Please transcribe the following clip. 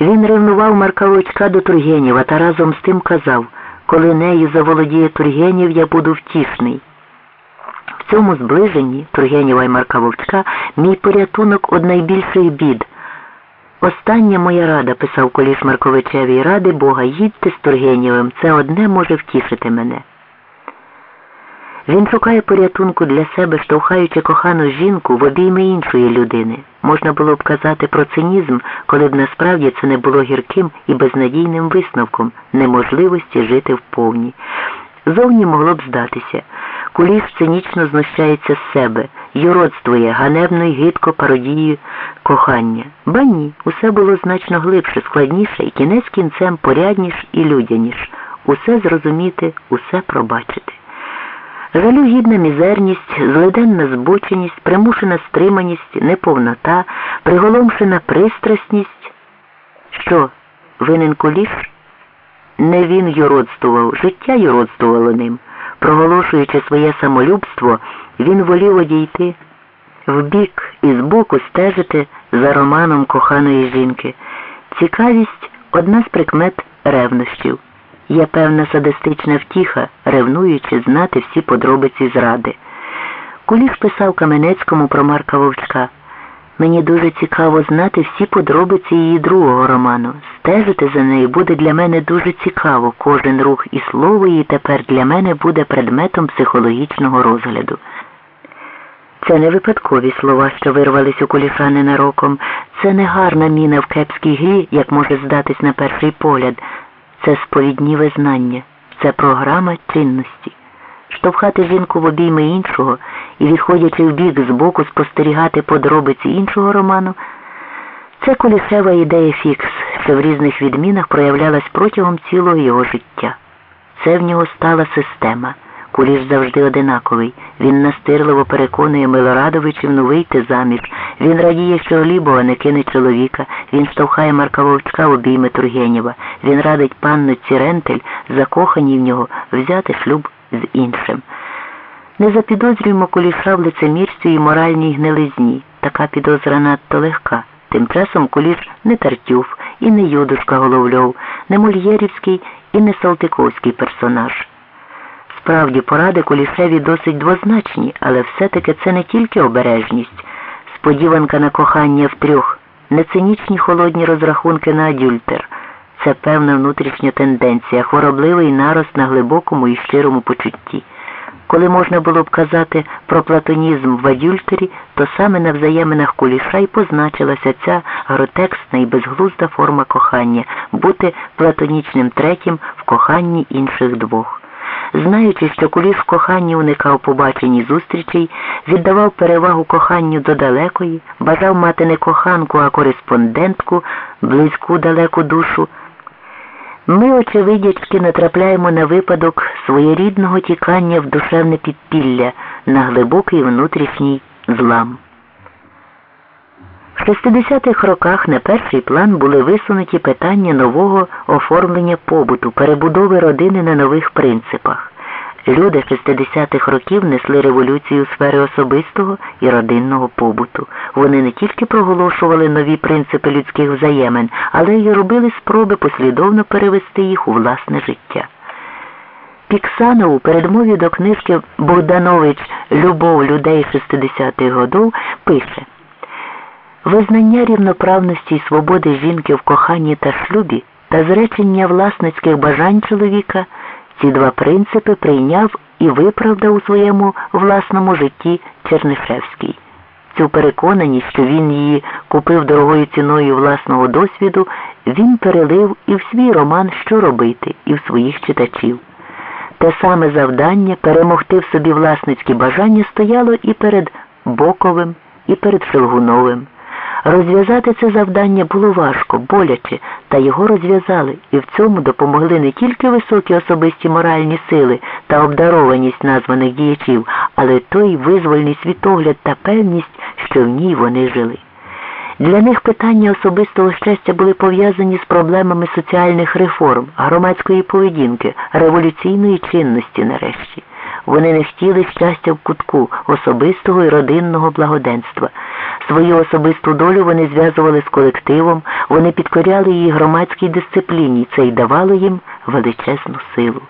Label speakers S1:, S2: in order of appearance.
S1: Він ревнував Марка Луцька до Тургенєва та разом з тим казав, коли нею заволодіє Тургенєв, я буду втішний. В цьому зближенні Тургенєва і Марка Вовчка мій порятунок од найбільших бід. Остання моя рада, писав коліс Марковичеві, ради Бога, їдьте з Тургенєвим, це одне може втішити мене. Він шукає порятунку для себе, штовхаючи кохану жінку в обійми іншої людини. Можна було б казати про цинізм, коли б насправді це не було гірким і безнадійним висновком неможливості жити вповні. Зовні могло б здатися. Куліш цинічно знущається з себе, юродствує ганебно й гидко пародією кохання. Ба ні, усе було значно глибше, складніше і кінець кінцем порядніш і людяніш. Усе зрозуміти, усе пробачити. Жалюгідна мізерність, злиденна збоченість, примушена стриманість, неповнота, приголомшена пристрасність. Що, винен куліш? Не він юродствував, життя юродствувало ним. Проголошуючи своє самолюбство, він волів одійти вбік і збоку стежити за романом коханої жінки. Цікавість одна з прикмет ревнощів. Є певна садистична втіха, ревнуючи знати всі подробиці зради. Куліш писав Каменецькому про Марка Вовчка. Мені дуже цікаво знати всі подробиці її другого роману. Стежити за нею буде для мене дуже цікаво. Кожен рух і слово її тепер для мене буде предметом психологічного розгляду. Це не випадкові слова, що вирвались у куліша ненароком. Це не гарна міна в кепській грі, як може здатись на перший погляд. Це сповідні визнання, це програма цінності. Штовхати жінку в обійми іншого і, відходячи в бік збоку, спостерігати подробиці іншого роману, це колісева ідея фікс, що в різних відмінах проявлялась протягом цілого його життя. Це в нього стала система. Куліш завжди одинаковий. Він настирливо переконує Милорадовичів ну вийти заміж. Він радіє, що Глібова не кине чоловіка. Він штовхає Марка Вовчка в обійми Тургенєва. Він радить панну Цірентель, закоханій в нього, взяти шлюб з іншим. Не запідозрюємо куліша в лицемірстві і моральній гнилизні. Така підозра надто легка. Тим часом куліш не Тартюф і не Юдушка Головльов, не Мольєрівський і не Салтиковський персонаж. Справді, поради кулішеві досить двозначні, але все-таки це не тільки обережність, сподіванка на кохання втрьох, не цинічні холодні розрахунки на адюльтер. Це певна внутрішня тенденція, хворобливий нарост на глибокому і щирому почутті. Коли можна було б казати про платонізм в адюльтері, то саме на взаєминах куліша й позначилася ця гротексна і безглузда форма кохання бути платонічним третім в коханні інших двох. Знаючи, що куліш в коханні уникав побачені зустрічей, віддавав перевагу коханню до далекої, бажав мати не коханку, а кореспондентку, близьку далеку душу. Ми, очевидячки, натрапляємо на випадок своєрідного тікання в душевне підпілля на глибокий внутрішній злам. В 60-х роках на перший план були висунуті питання нового оформлення побуту, перебудови родини на нових принципах. Люди 60-х років несли революцію у сфери особистого і родинного побуту. Вони не тільки проголошували нові принципи людських взаємин, але й робили спроби послідовно перевести їх у власне життя. Піксанов у передмові до книжки Богданович Любов людей 60-х годов пише Визнання рівноправності і свободи жінки в коханні та шлюбі та зречення власницьких бажань чоловіка ці два принципи прийняв і виправдав у своєму власному житті Чернишевський. Цю переконаність, що він її купив дорогою ціною власного досвіду, він перелив і в свій роман Що робити, і в своїх читачів. Те саме завдання перемогти в собі власницькі бажання стояло і перед Боковим, і перед Шелгуновим. Розв'язати це завдання було важко, боляче, та його розв'язали, і в цьому допомогли не тільки високі особисті моральні сили та обдарованість названих діячів, але той визвольний світогляд та певність, що в ній вони жили. Для них питання особистого щастя були пов'язані з проблемами соціальних реформ, громадської поведінки, революційної чинності нарешті. Вони не хотіли щастя в кутку особистого і родинного благоденства. Свою особисту долю вони зв'язували з колективом, вони підкоряли її громадській дисципліні, це й давало їм величезну силу.